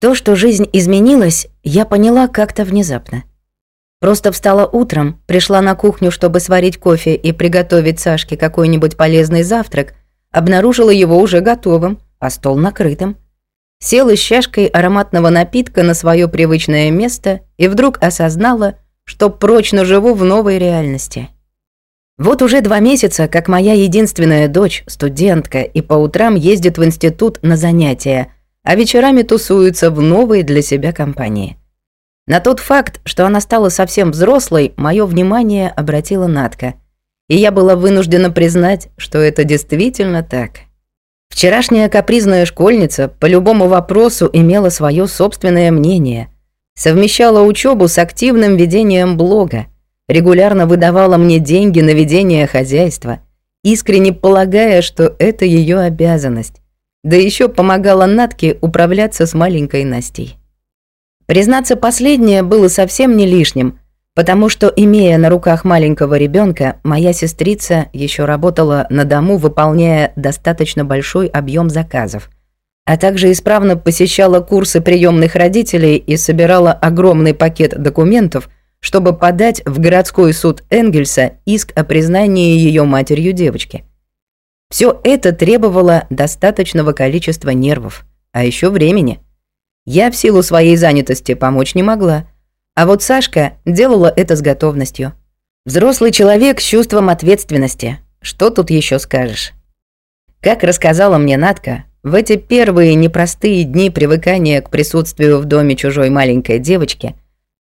То, что жизнь изменилась, я поняла как-то внезапно. Просто встала утром, пришла на кухню, чтобы сварить кофе и приготовить Сашке какой-нибудь полезный завтрак, обнаружила его уже готовым, а стол накрытым. Села с чашкой ароматного напитка на свое привычное место и вдруг осознала, что прочно живу в новой реальности. Вот уже два месяца, как моя единственная дочь, студентка, и по утрам ездит в институт на занятия, а вечерами тусуется в новой для себя компании. На тот факт, что она стала совсем взрослой, мое внимание обратила Натка. И я была вынуждена признать, что это действительно так. Вчерашняя капризная школьница по любому вопросу имела свое собственное мнение, совмещала учебу с активным ведением блога, регулярно выдавала мне деньги на ведение хозяйства, искренне полагая, что это ее обязанность, да еще помогала Натке управляться с маленькой Настей. Признаться, последнее было совсем не лишним, потому что, имея на руках маленького ребенка, моя сестрица еще работала на дому, выполняя достаточно большой объем заказов, а также исправно посещала курсы приемных родителей и собирала огромный пакет документов, чтобы подать в городской суд Энгельса иск о признании ее матерью девочки. Все это требовало достаточного количества нервов, а еще времени – я в силу своей занятости помочь не могла. А вот Сашка делала это с готовностью. Взрослый человек с чувством ответственности. Что тут еще скажешь? Как рассказала мне Натка, в эти первые непростые дни привыкания к присутствию в доме чужой маленькой девочки,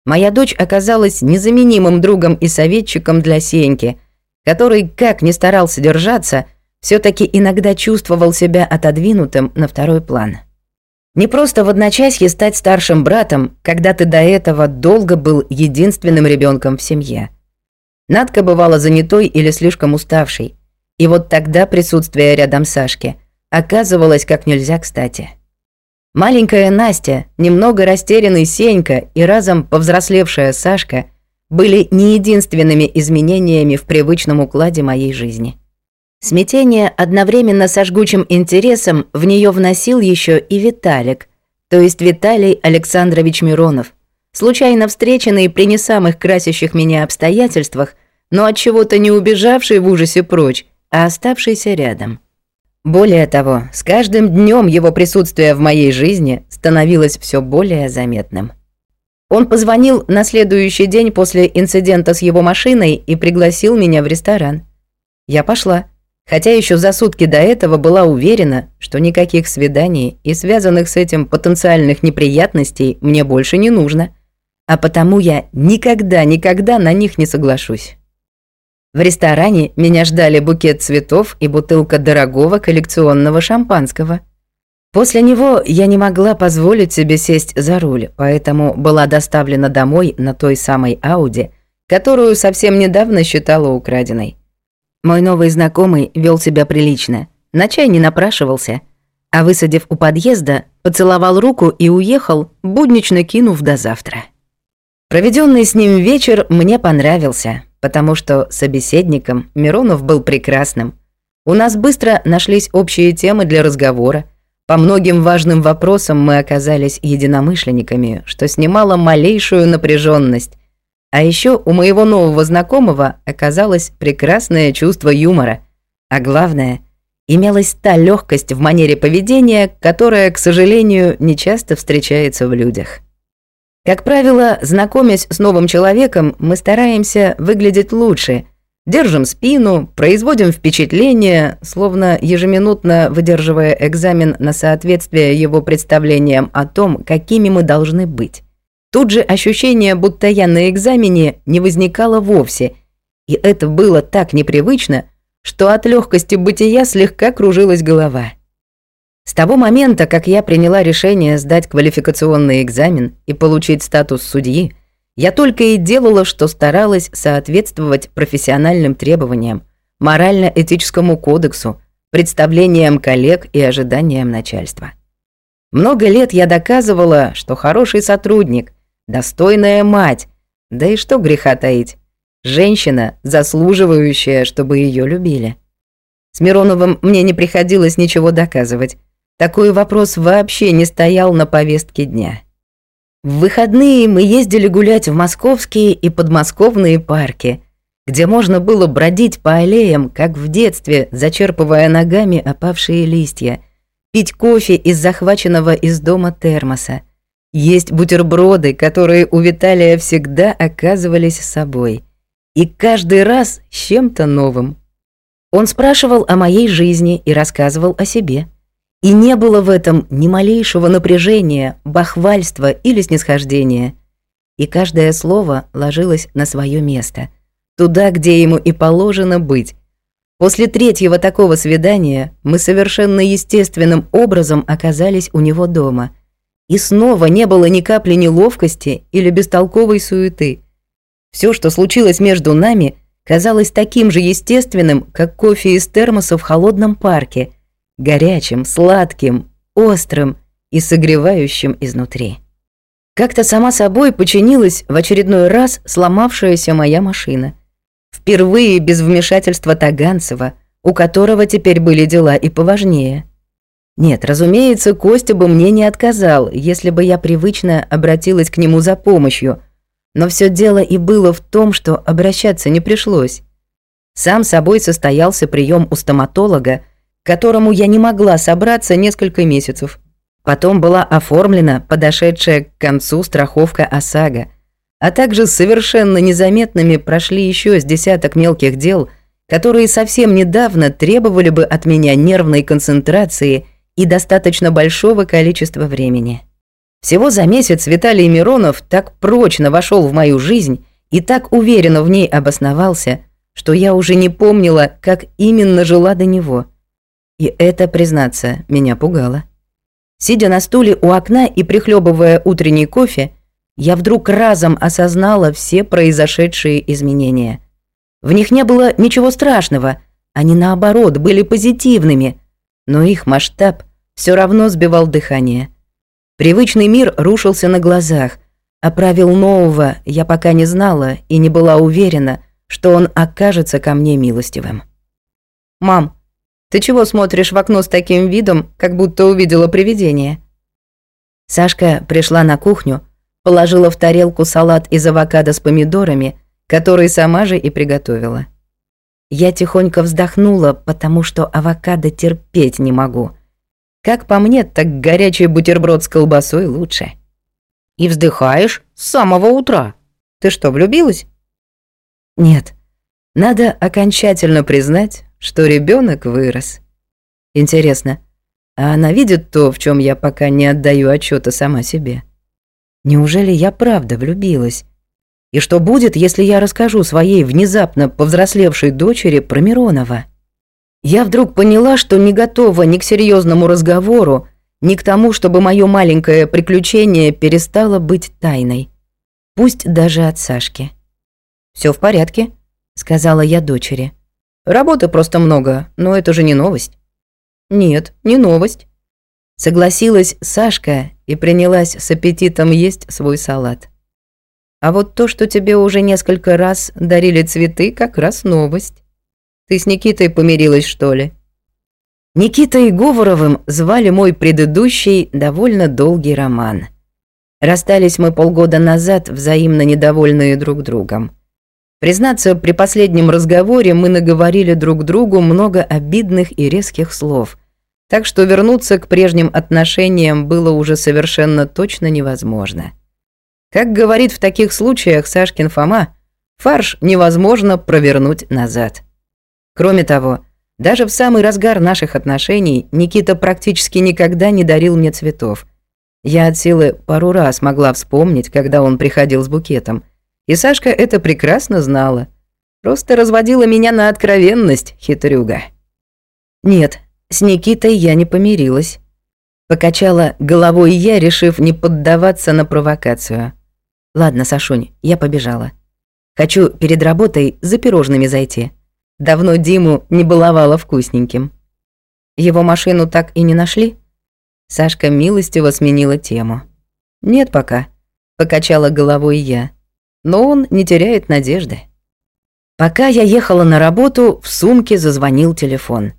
моя дочь оказалась незаменимым другом и советчиком для Сеньки, который, как ни старался держаться, все таки иногда чувствовал себя отодвинутым на второй план. Не просто в одночасье стать старшим братом, когда ты до этого долго был единственным ребенком в семье. Надка бывала занятой или слишком уставшей. И вот тогда присутствие рядом Сашки оказывалось как нельзя кстати. Маленькая Настя, немного растерянный Сенька и разом повзрослевшая Сашка были не единственными изменениями в привычном укладе моей жизни. Смятение одновременно со жгучим интересом в нее вносил еще и Виталик, то есть Виталий Александрович Миронов, случайно встреченный при не самых красящих меня обстоятельствах, но от чего-то не убежавший в ужасе прочь, а оставшийся рядом. Более того, с каждым днем его присутствие в моей жизни становилось все более заметным. Он позвонил на следующий день после инцидента с его машиной и пригласил меня в ресторан. Я пошла хотя еще за сутки до этого была уверена, что никаких свиданий и связанных с этим потенциальных неприятностей мне больше не нужно, а потому я никогда-никогда на них не соглашусь. В ресторане меня ждали букет цветов и бутылка дорогого коллекционного шампанского. После него я не могла позволить себе сесть за руль, поэтому была доставлена домой на той самой Ауди, которую совсем недавно считала украденной. Мой новый знакомый вел себя прилично, на чай не напрашивался, а высадив у подъезда, поцеловал руку и уехал, буднично кинув до завтра. Проведенный с ним вечер мне понравился, потому что собеседником Миронов был прекрасным. У нас быстро нашлись общие темы для разговора. По многим важным вопросам мы оказались единомышленниками, что снимало малейшую напряженность, а еще у моего нового знакомого оказалось прекрасное чувство юмора. А главное, имелась та легкость в манере поведения, которая, к сожалению, не часто встречается в людях. Как правило, знакомясь с новым человеком, мы стараемся выглядеть лучше, держим спину, производим впечатление, словно ежеминутно выдерживая экзамен на соответствие его представлениям о том, какими мы должны быть. Тут же ощущение, будто я на экзамене, не возникало вовсе, и это было так непривычно, что от легкости бытия слегка кружилась голова. С того момента, как я приняла решение сдать квалификационный экзамен и получить статус судьи, я только и делала, что старалась соответствовать профессиональным требованиям, морально-этическому кодексу, представлениям коллег и ожиданиям начальства. Много лет я доказывала, что хороший сотрудник, достойная мать, да и что греха таить, женщина, заслуживающая, чтобы ее любили. С Мироновым мне не приходилось ничего доказывать. такой вопрос вообще не стоял на повестке дня. В выходные мы ездили гулять в московские и подмосковные парки, где можно было бродить по аллеям, как в детстве, зачерпывая ногами опавшие листья, пить кофе из захваченного из дома термоса, есть бутерброды, которые у Виталия всегда оказывались с собой. И каждый раз с чем-то новым. Он спрашивал о моей жизни и рассказывал о себе. И не было в этом ни малейшего напряжения, бахвальства или снисхождения. И каждое слово ложилось на свое место, туда, где ему и положено быть. После третьего такого свидания мы совершенно естественным образом оказались у него дома. И снова не было ни капли неловкости или бестолковой суеты. Все, что случилось между нами, казалось таким же естественным, как кофе из термоса в холодном парке – горячим, сладким, острым и согревающим изнутри. Как-то сама собой починилась в очередной раз сломавшаяся моя машина. Впервые без вмешательства Таганцева, у которого теперь были дела и поважнее. Нет, разумеется, Костя бы мне не отказал, если бы я привычно обратилась к нему за помощью, но все дело и было в том, что обращаться не пришлось. Сам собой состоялся прием у стоматолога, которому я не могла собраться несколько месяцев. Потом была оформлена подошедшая к концу страховка ОСАГО, а также совершенно незаметными прошли еще с десяток мелких дел, которые совсем недавно требовали бы от меня нервной концентрации и достаточно большого количества времени. Всего за месяц Виталий Миронов так прочно вошел в мою жизнь и так уверенно в ней обосновался, что я уже не помнила, как именно жила до него – и это, признаться, меня пугало. Сидя на стуле у окна и прихлебывая утренний кофе, я вдруг разом осознала все произошедшие изменения. В них не было ничего страшного, они наоборот были позитивными, но их масштаб все равно сбивал дыхание. Привычный мир рушился на глазах, а правил нового я пока не знала и не была уверена, что он окажется ко мне милостивым. «Мам, ты чего смотришь в окно с таким видом, как будто увидела привидение?» Сашка пришла на кухню, положила в тарелку салат из авокадо с помидорами, который сама же и приготовила. Я тихонько вздохнула, потому что авокадо терпеть не могу. Как по мне, так горячий бутерброд с колбасой лучше. И вздыхаешь с самого утра. Ты что, влюбилась? Нет. Надо окончательно признать, что ребенок вырос. Интересно, а она видит то, в чем я пока не отдаю отчета сама себе? Неужели я правда влюбилась? И что будет, если я расскажу своей внезапно повзрослевшей дочери про Миронова? Я вдруг поняла, что не готова ни к серьезному разговору, ни к тому, чтобы мое маленькое приключение перестало быть тайной. Пусть даже от Сашки. Все в порядке», — сказала я дочери. Работы просто много, но это же не новость. Нет, не новость. Согласилась Сашка и принялась с аппетитом есть свой салат. А вот то, что тебе уже несколько раз дарили цветы, как раз новость. Ты с Никитой помирилась, что ли? Никитой Говоровым звали мой предыдущий довольно долгий роман. Расстались мы полгода назад, взаимно недовольные друг другом. Признаться, при последнем разговоре мы наговорили друг другу много обидных и резких слов, так что вернуться к прежним отношениям было уже совершенно точно невозможно. Как говорит в таких случаях Сашкин Фома, фарш невозможно провернуть назад. Кроме того, даже в самый разгар наших отношений Никита практически никогда не дарил мне цветов. Я от силы пару раз могла вспомнить, когда он приходил с букетом – и Сашка это прекрасно знала. Просто разводила меня на откровенность, хитрюга. Нет, с Никитой я не помирилась. Покачала головой я, решив не поддаваться на провокацию. Ладно, Сашунь, я побежала. Хочу перед работой за пирожными зайти. Давно Диму не баловала вкусненьким. Его машину так и не нашли? Сашка милостиво сменила тему. Нет пока, покачала головой я но он не теряет надежды. Пока я ехала на работу, в сумке зазвонил телефон.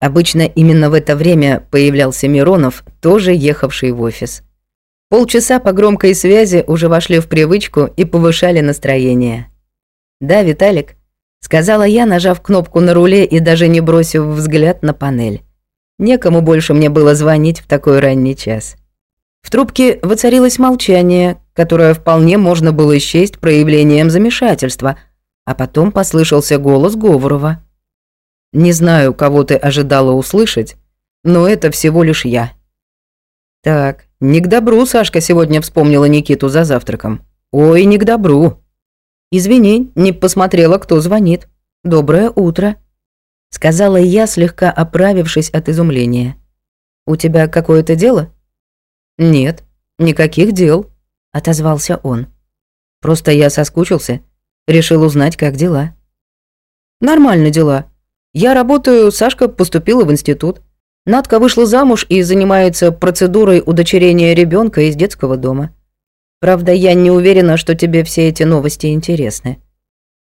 Обычно именно в это время появлялся Миронов, тоже ехавший в офис. Полчаса по громкой связи уже вошли в привычку и повышали настроение. «Да, Виталик», — сказала я, нажав кнопку на руле и даже не бросив взгляд на панель. Некому больше мне было звонить в такой ранний час. В трубке воцарилось молчание, которое вполне можно было счесть проявлением замешательства, а потом послышался голос Говорова. «Не знаю, кого ты ожидала услышать, но это всего лишь я». «Так, не к добру Сашка сегодня вспомнила Никиту за завтраком. Ой, не к добру». «Извини, не посмотрела, кто звонит. Доброе утро», — сказала я, слегка оправившись от изумления. «У тебя какое-то дело?» «Нет, никаких дел», — отозвался он. «Просто я соскучился, решил узнать, как дела». «Нормально дела. Я работаю, Сашка поступила в институт. Надка вышла замуж и занимается процедурой удочерения ребенка из детского дома. Правда, я не уверена, что тебе все эти новости интересны.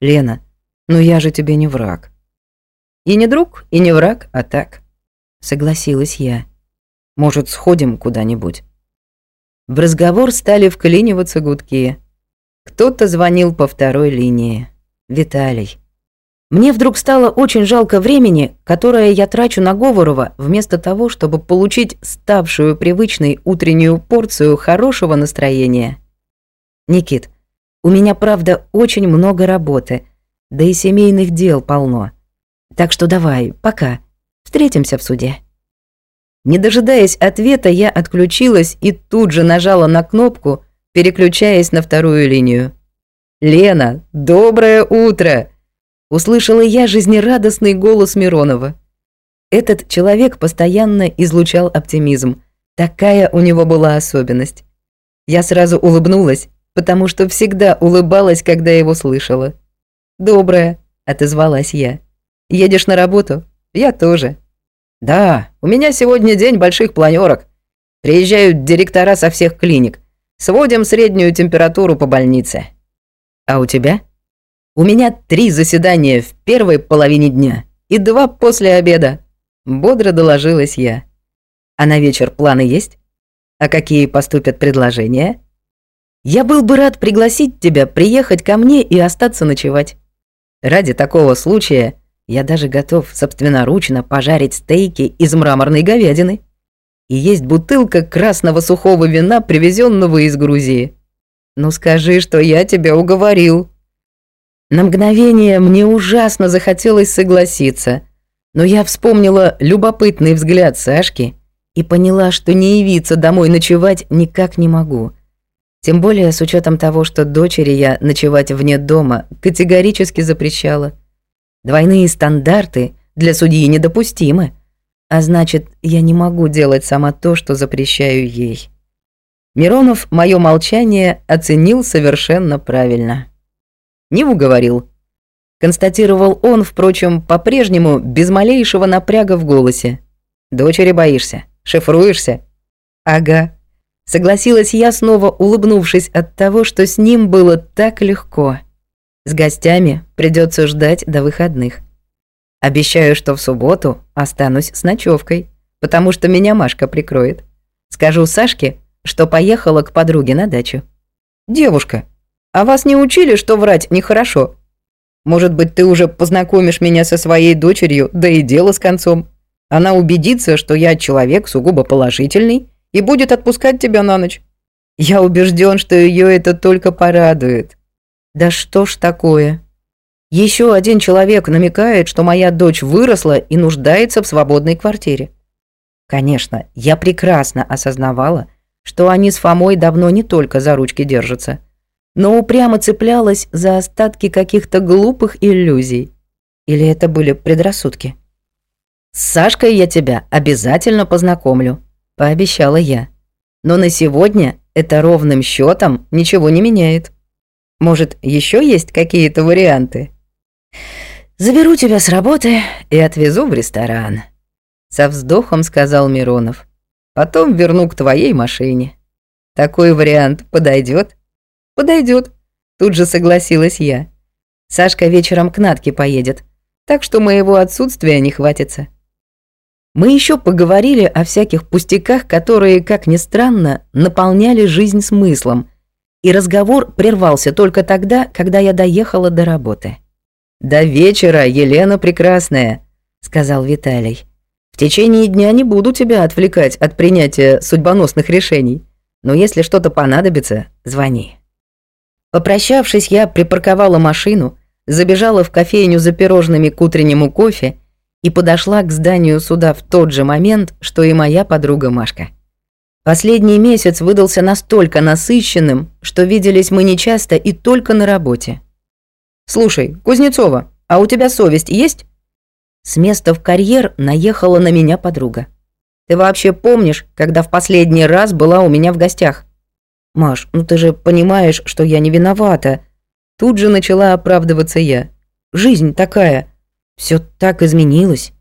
Лена, ну я же тебе не враг. И не друг, и не враг, а так. Согласилась я. Может, сходим куда-нибудь? В разговор стали вклиниваться гудки. Кто-то звонил по второй линии. Виталий. Мне вдруг стало очень жалко времени, которое я трачу на Говорова, вместо того, чтобы получить ставшую привычной утреннюю порцию хорошего настроения. Никит, у меня, правда, очень много работы, да и семейных дел полно. Так что давай, пока. Встретимся в суде. Не дожидаясь ответа, я отключилась и тут же нажала на кнопку, переключаясь на вторую линию. «Лена, доброе утро!» Услышала я жизнерадостный голос Миронова. Этот человек постоянно излучал оптимизм. Такая у него была особенность. Я сразу улыбнулась, потому что всегда улыбалась, когда его слышала. «Доброе», — отозвалась я. «Едешь на работу?» «Я тоже». «Да, у меня сегодня день больших планерок. Приезжают директора со всех клиник. Сводим среднюю температуру по больнице». «А у тебя?» У меня три заседания в первой половине дня и два после обеда. Бодро доложилась я. А на вечер планы есть? А какие поступят предложения? Я был бы рад пригласить тебя приехать ко мне и остаться ночевать. Ради такого случая я даже готов собственноручно пожарить стейки из мраморной говядины. И есть бутылка красного сухого вина, привезенного из Грузии. Ну скажи, что я тебя уговорил. На мгновение мне ужасно захотелось согласиться, но я вспомнила любопытный взгляд Сашки и поняла, что не явиться домой ночевать никак не могу. Тем более с учетом того, что дочери я ночевать вне дома категорически запрещала. Двойные стандарты для судьи недопустимы, а значит, я не могу делать сама то, что запрещаю ей. Миронов мое молчание оценил совершенно правильно. Не уговорил. Констатировал он, впрочем, по-прежнему без малейшего напряга в голосе. «Дочери боишься? Шифруешься?» «Ага». Согласилась я, снова улыбнувшись от того, что с ним было так легко. С гостями придется ждать до выходных. Обещаю, что в субботу останусь с ночевкой, потому что меня Машка прикроет. Скажу Сашке, что поехала к подруге на дачу. «Девушка, а вас не учили, что врать нехорошо? Может быть, ты уже познакомишь меня со своей дочерью, да и дело с концом. Она убедится, что я человек сугубо положительный и будет отпускать тебя на ночь. Я убежден, что ее это только порадует. Да что ж такое? Еще один человек намекает, что моя дочь выросла и нуждается в свободной квартире. Конечно, я прекрасно осознавала, что они с Фомой давно не только за ручки держатся – но упрямо цеплялась за остатки каких-то глупых иллюзий. Или это были предрассудки? «С Сашкой я тебя обязательно познакомлю», — пообещала я. «Но на сегодня это ровным счетом ничего не меняет. Может, еще есть какие-то варианты?» «Заберу тебя с работы и отвезу в ресторан», — со вздохом сказал Миронов. «Потом верну к твоей машине. Такой вариант подойдет? Подойдет. Тут же согласилась я. Сашка вечером к Натке поедет, так что моего отсутствия не хватится. Мы еще поговорили о всяких пустяках, которые, как ни странно, наполняли жизнь смыслом, и разговор прервался только тогда, когда я доехала до работы. «До вечера, Елена Прекрасная», — сказал Виталий. «В течение дня не буду тебя отвлекать от принятия судьбоносных решений, но если что-то понадобится, звони». Попрощавшись, я припарковала машину, забежала в кофейню за пирожными к утреннему кофе и подошла к зданию суда в тот же момент, что и моя подруга Машка. Последний месяц выдался настолько насыщенным, что виделись мы нечасто и только на работе. «Слушай, Кузнецова, а у тебя совесть есть?» С места в карьер наехала на меня подруга. «Ты вообще помнишь, когда в последний раз была у меня в гостях?» «Маш, ну ты же понимаешь, что я не виновата». Тут же начала оправдываться я. «Жизнь такая. Все так изменилось.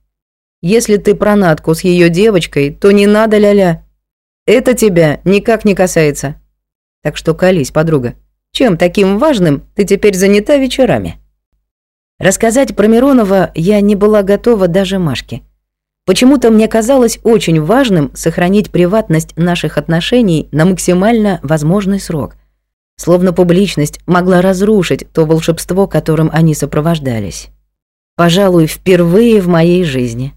Если ты про Натку с ее девочкой, то не надо ля-ля. Это тебя никак не касается. Так что колись, подруга. Чем таким важным ты теперь занята вечерами?» Рассказать про Миронова я не была готова даже Машке. Почему-то мне казалось очень важным сохранить приватность наших отношений на максимально возможный срок. Словно публичность могла разрушить то волшебство, которым они сопровождались. Пожалуй, впервые в моей жизни.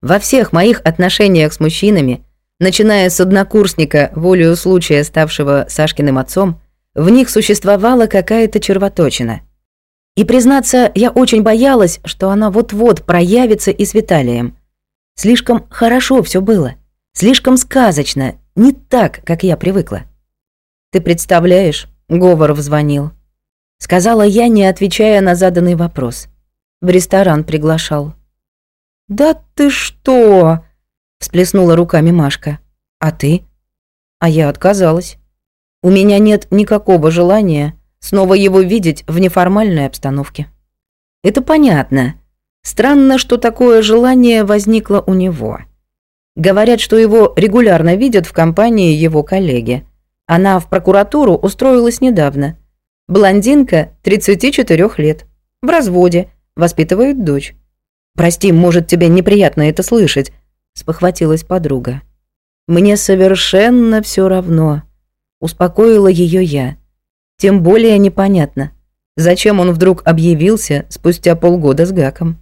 Во всех моих отношениях с мужчинами, начиная с однокурсника, волею случая ставшего Сашкиным отцом, в них существовала какая-то червоточина. И, признаться, я очень боялась, что она вот-вот проявится и с Виталием. Слишком хорошо все было. Слишком сказочно. Не так, как я привыкла. «Ты представляешь?» — Говоров звонил. Сказала я, не отвечая на заданный вопрос. В ресторан приглашал. «Да ты что?» — всплеснула руками Машка. «А ты?» А я отказалась. У меня нет никакого желания снова его видеть в неформальной обстановке. Это понятно. Странно, что такое желание возникло у него. Говорят, что его регулярно видят в компании его коллеги. Она в прокуратуру устроилась недавно. Блондинка 34 лет. В разводе. Воспитывает дочь. «Прости, может, тебе неприятно это слышать», – спохватилась подруга. «Мне совершенно все равно», – успокоила ее я. «Тем более непонятно, зачем он вдруг объявился спустя полгода с Гаком».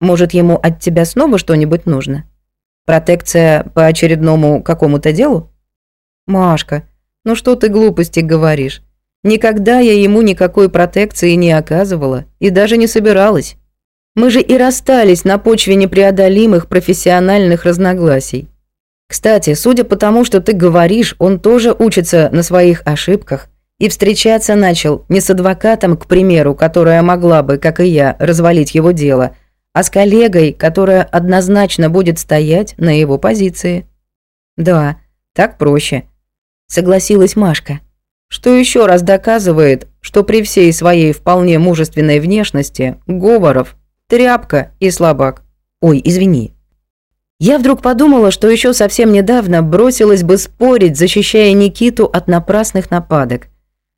Может, ему от тебя снова что-нибудь нужно? Протекция по очередному какому-то делу? Машка, ну что ты глупости говоришь? Никогда я ему никакой протекции не оказывала и даже не собиралась. Мы же и расстались на почве непреодолимых профессиональных разногласий. Кстати, судя по тому, что ты говоришь, он тоже учится на своих ошибках и встречаться начал не с адвокатом, к примеру, которая могла бы, как и я, развалить его дело – а с коллегой, которая однозначно будет стоять на его позиции. Да, так проще, согласилась Машка. Что еще раз доказывает, что при всей своей вполне мужественной внешности Говоров тряпка и слабак. Ой, извини. Я вдруг подумала, что еще совсем недавно бросилась бы спорить, защищая Никиту от напрасных нападок.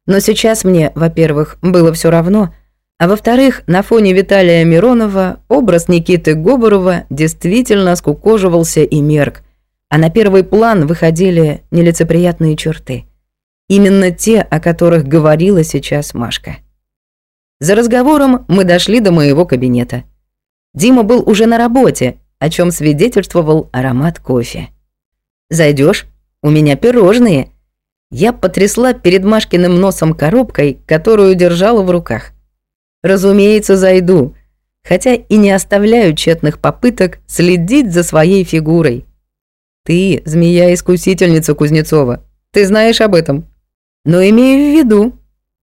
Но сейчас мне, во-первых, было все равно, а во-вторых, на фоне Виталия Миронова образ Никиты Гоборова действительно скукоживался и мерк, а на первый план выходили нелицеприятные черты. Именно те, о которых говорила сейчас Машка. За разговором мы дошли до моего кабинета. Дима был уже на работе, о чем свидетельствовал аромат кофе. Зайдешь? У меня пирожные». Я потрясла перед Машкиным носом коробкой, которую держала в руках. Разумеется, зайду, хотя и не оставляю тщетных попыток следить за своей фигурой. Ты змея-искусительница Кузнецова, ты знаешь об этом. Но имею в виду,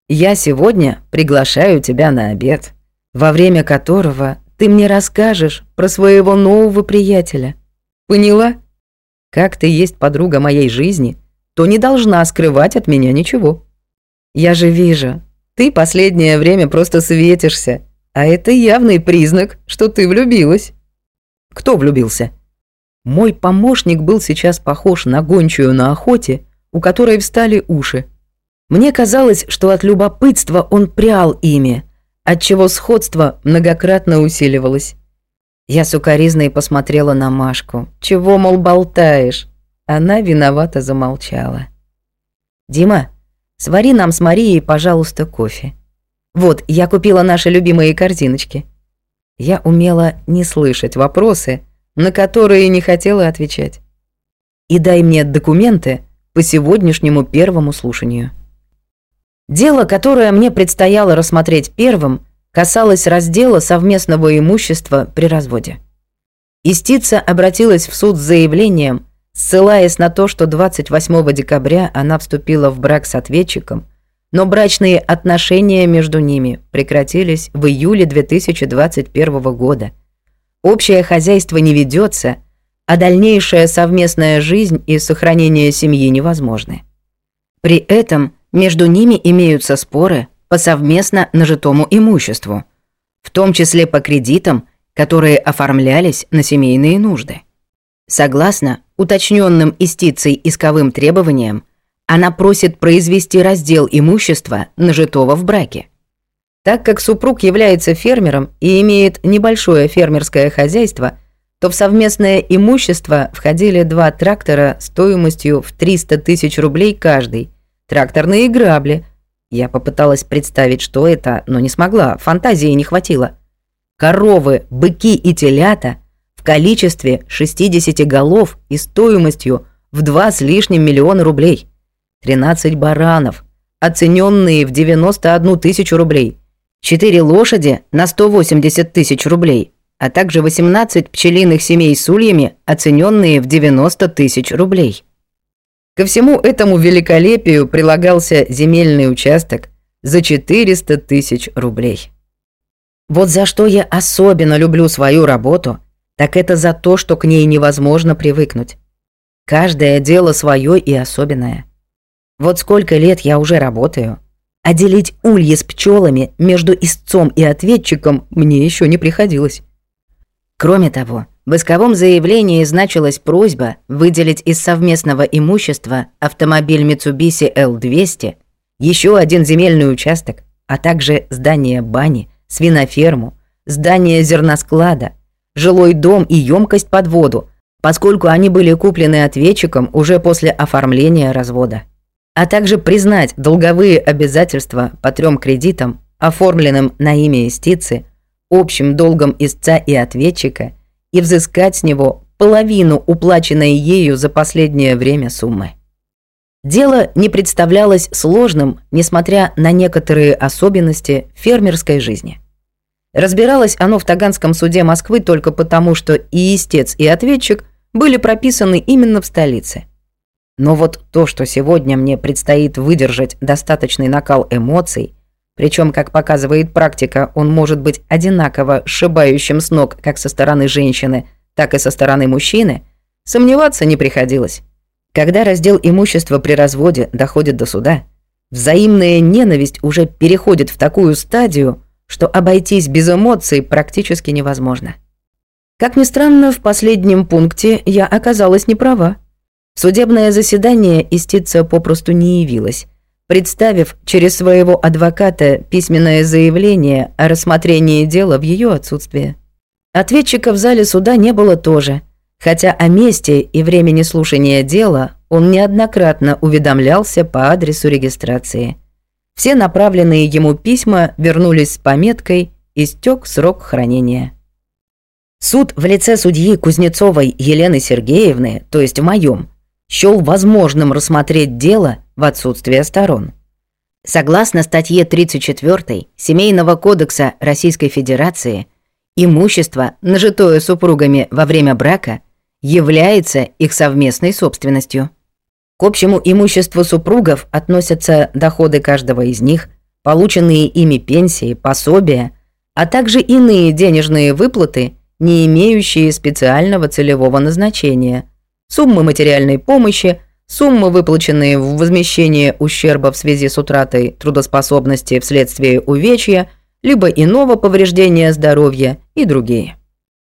я сегодня приглашаю тебя на обед, во время которого ты мне расскажешь про своего нового приятеля. Поняла? Как ты есть подруга моей жизни, то не должна скрывать от меня ничего. Я же вижу, ты последнее время просто светишься, а это явный признак, что ты влюбилась». «Кто влюбился?» Мой помощник был сейчас похож на гончую на охоте, у которой встали уши. Мне казалось, что от любопытства он прял ими, отчего сходство многократно усиливалось. Я сукоризной посмотрела на Машку. «Чего, мол, болтаешь?» Она виновато замолчала. «Дима, свари нам с Марией, пожалуйста, кофе. Вот, я купила наши любимые корзиночки». Я умела не слышать вопросы, на которые не хотела отвечать. «И дай мне документы по сегодняшнему первому слушанию». Дело, которое мне предстояло рассмотреть первым, касалось раздела совместного имущества при разводе. Истица обратилась в суд с заявлением, ссылаясь на то, что 28 декабря она вступила в брак с ответчиком, но брачные отношения между ними прекратились в июле 2021 года. Общее хозяйство не ведется, а дальнейшая совместная жизнь и сохранение семьи невозможны. При этом между ними имеются споры по совместно нажитому имуществу, в том числе по кредитам, которые оформлялись на семейные нужды. Согласно уточненным истицей исковым требованиям, она просит произвести раздел имущества, нажитого в браке. Так как супруг является фермером и имеет небольшое фермерское хозяйство, то в совместное имущество входили два трактора стоимостью в 300 тысяч рублей каждый – тракторные грабли. Я попыталась представить, что это, но не смогла, фантазии не хватило. Коровы, быки и телята в количестве 60 голов и стоимостью в два с лишним миллиона рублей. 13 баранов, оцененные в 91 тысячу рублей. 4 лошади на 180 тысяч рублей, а также 18 пчелиных семей с ульями, оцененные в 90 тысяч рублей. Ко всему этому великолепию прилагался земельный участок за 400 тысяч рублей. Вот за что я особенно люблю свою работу, так это за то, что к ней невозможно привыкнуть. Каждое дело свое и особенное. Вот сколько лет я уже работаю, а делить ульи с пчелами между истцом и ответчиком мне еще не приходилось. Кроме того, в исковом заявлении значилась просьба выделить из совместного имущества автомобиль Mitsubishi L200, еще один земельный участок, а также здание бани, свиноферму, здание зерносклада, жилой дом и емкость под воду, поскольку они были куплены ответчиком уже после оформления развода. А также признать долговые обязательства по трем кредитам, оформленным на имя истицы, общим долгом истца и ответчика и взыскать с него половину уплаченной ею за последнее время суммы. Дело не представлялось сложным, несмотря на некоторые особенности фермерской жизни. Разбиралось оно в Таганском суде Москвы только потому, что и истец, и ответчик были прописаны именно в столице. Но вот то, что сегодня мне предстоит выдержать достаточный накал эмоций, причем, как показывает практика, он может быть одинаково сшибающим с ног как со стороны женщины, так и со стороны мужчины, сомневаться не приходилось. Когда раздел имущества при разводе доходит до суда, взаимная ненависть уже переходит в такую стадию, что обойтись без эмоций практически невозможно. Как ни странно, в последнем пункте я оказалась неправа. Судебное заседание истица попросту не явилось, представив через своего адвоката письменное заявление о рассмотрении дела в ее отсутствие. Ответчика в зале суда не было тоже, хотя о месте и времени слушания дела он неоднократно уведомлялся по адресу регистрации. Все направленные ему письма вернулись с пометкой «Истек срок хранения». Суд в лице судьи Кузнецовой Елены Сергеевны, то есть в моем, счел возможным рассмотреть дело в отсутствие сторон. Согласно статье 34 Семейного кодекса Российской Федерации, имущество, нажитое супругами во время брака, является их совместной собственностью. К общему имуществу супругов относятся доходы каждого из них, полученные ими пенсии, пособия, а также иные денежные выплаты, не имеющие специального целевого назначения – суммы материальной помощи, суммы, выплаченные в возмещение ущерба в связи с утратой трудоспособности вследствие увечья, либо иного повреждения здоровья и другие.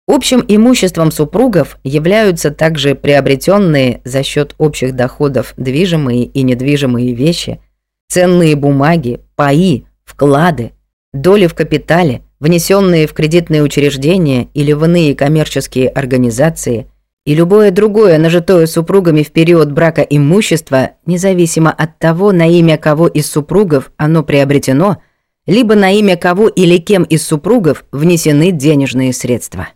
Общим имуществом супругов являются также приобретенные за счет общих доходов движимые и недвижимые вещи, ценные бумаги, паи, вклады, доли в капитале, внесенные в кредитные учреждения или в иные коммерческие организации, и любое другое нажитое супругами в период брака имущество, независимо от того, на имя кого из супругов оно приобретено, либо на имя кого или кем из супругов внесены денежные средства.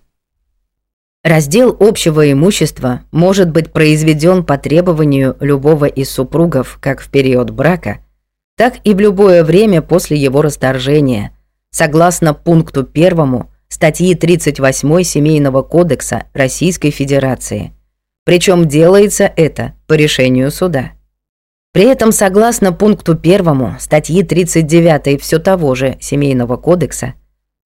Раздел общего имущества может быть произведен по требованию любого из супругов как в период брака, так и в любое время после его расторжения, согласно пункту 1 статьи 38 Семейного кодекса Российской Федерации. Причем делается это по решению суда. При этом, согласно пункту 1 статьи 39 все того же Семейного кодекса,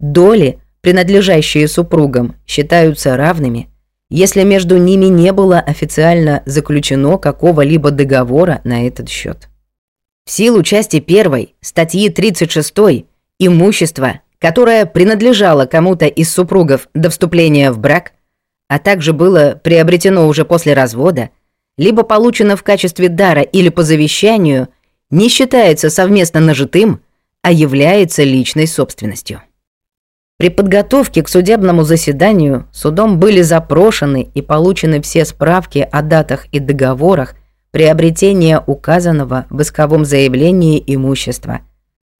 доли – принадлежащие супругам, считаются равными, если между ними не было официально заключено какого-либо договора на этот счет. В силу части 1 статьи 36 имущество, которое принадлежало кому-то из супругов до вступления в брак, а также было приобретено уже после развода, либо получено в качестве дара или по завещанию, не считается совместно нажитым, а является личной собственностью. При подготовке к судебному заседанию судом были запрошены и получены все справки о датах и договорах приобретения указанного в исковом заявлении имущества.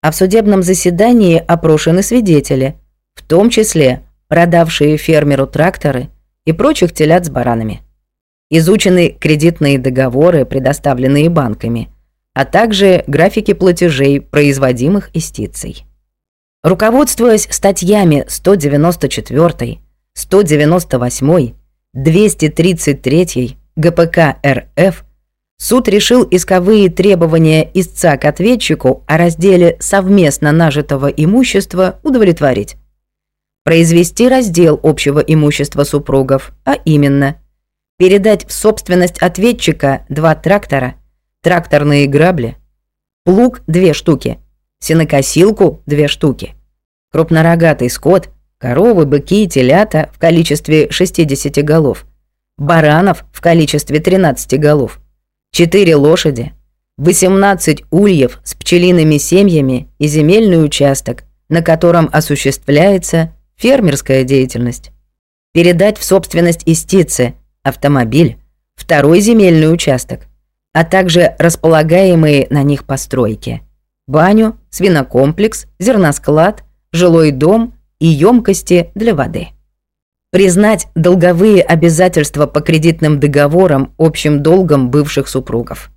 А в судебном заседании опрошены свидетели, в том числе продавшие фермеру тракторы и прочих телят с баранами. Изучены кредитные договоры, предоставленные банками, а также графики платежей, производимых истицей. Руководствуясь статьями 194, 198, 233 ГПК РФ, суд решил исковые требования истца к ответчику о разделе совместно нажитого имущества удовлетворить. Произвести раздел общего имущества супругов, а именно передать в собственность ответчика два трактора, тракторные грабли, плуг – две штуки – сенокосилку – две штуки. Крупнорогатый скот, коровы, быки и телята в количестве 60 голов, баранов в количестве 13 голов, 4 лошади, 18 ульев с пчелиными семьями и земельный участок, на котором осуществляется фермерская деятельность. Передать в собственность истицы автомобиль, второй земельный участок, а также располагаемые на них постройки – баню, свинокомплекс, зерносклад, жилой дом и емкости для воды. Признать долговые обязательства по кредитным договорам общим долгом бывших супругов.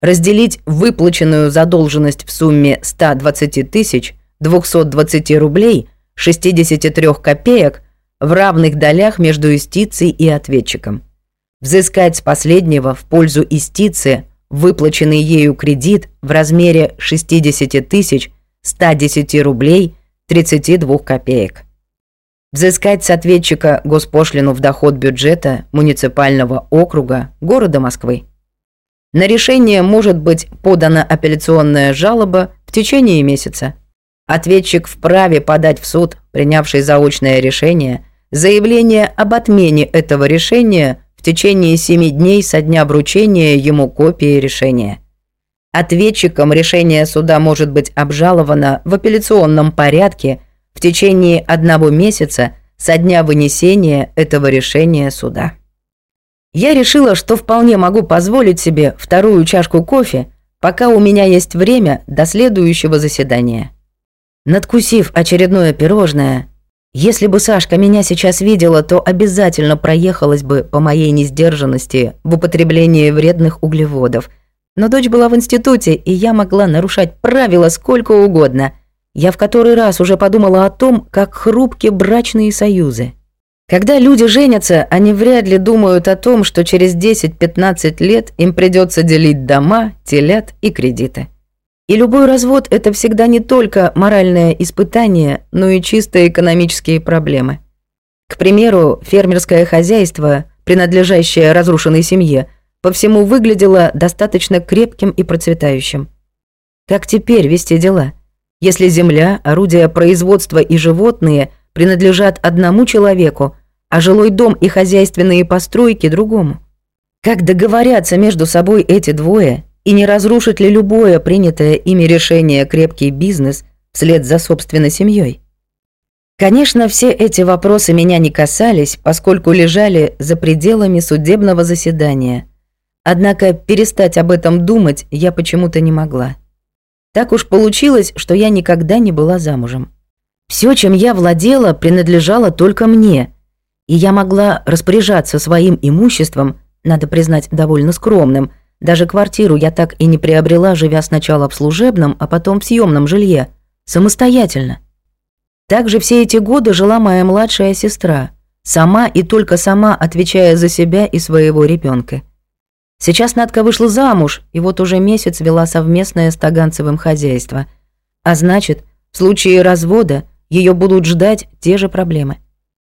Разделить выплаченную задолженность в сумме 120 тысяч 220 рублей 63 копеек в равных долях между истицей и ответчиком. Взыскать с последнего в пользу истицы выплаченный ею кредит в размере 60 тысяч 110 рублей 32 копеек. Взыскать с ответчика госпошлину в доход бюджета муниципального округа города Москвы. На решение может быть подана апелляционная жалоба в течение месяца. Ответчик вправе подать в суд, принявший заочное решение, заявление об отмене этого решения течение семи дней со дня вручения ему копии решения. Ответчиком решение суда может быть обжаловано в апелляционном порядке в течение одного месяца со дня вынесения этого решения суда. Я решила, что вполне могу позволить себе вторую чашку кофе, пока у меня есть время до следующего заседания. Надкусив очередное пирожное, если бы Сашка меня сейчас видела, то обязательно проехалась бы по моей несдержанности в употреблении вредных углеводов. Но дочь была в институте, и я могла нарушать правила сколько угодно. Я в который раз уже подумала о том, как хрупки брачные союзы. Когда люди женятся, они вряд ли думают о том, что через 10-15 лет им придется делить дома, телят и кредиты. И любой развод – это всегда не только моральное испытание, но и чисто экономические проблемы. К примеру, фермерское хозяйство, принадлежащее разрушенной семье, по всему выглядело достаточно крепким и процветающим. Как теперь вести дела, если земля, орудия производства и животные принадлежат одному человеку, а жилой дом и хозяйственные постройки другому? Как договорятся между собой эти двое и не разрушит ли любое принятое ими решение крепкий бизнес вслед за собственной семьей? Конечно, все эти вопросы меня не касались, поскольку лежали за пределами судебного заседания. Однако перестать об этом думать я почему-то не могла. Так уж получилось, что я никогда не была замужем. Все, чем я владела, принадлежало только мне, и я могла распоряжаться своим имуществом, надо признать, довольно скромным. Даже квартиру я так и не приобрела, живя сначала в служебном, а потом в съемном жилье, самостоятельно. Также все эти годы жила моя младшая сестра, сама и только сама отвечая за себя и своего ребенка. Сейчас Надка вышла замуж, и вот уже месяц вела совместное с Таганцевым хозяйство. А значит, в случае развода ее будут ждать те же проблемы.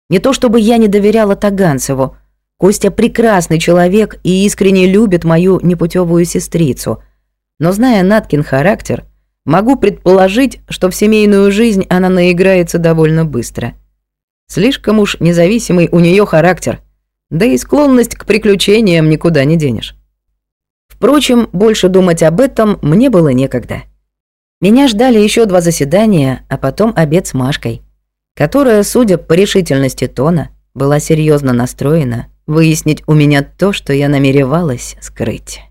Не то чтобы я не доверяла Таганцеву. Костя прекрасный человек и искренне любит мою непутевую сестрицу. Но зная Наткин характер – Могу предположить, что в семейную жизнь она наиграется довольно быстро. Слишком уж независимый у нее характер, да и склонность к приключениям никуда не денешь. Впрочем, больше думать об этом мне было некогда. Меня ждали еще два заседания, а потом обед с Машкой, которая, судя по решительности тона, была серьезно настроена выяснить у меня то, что я намеревалась скрыть.